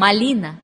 малина.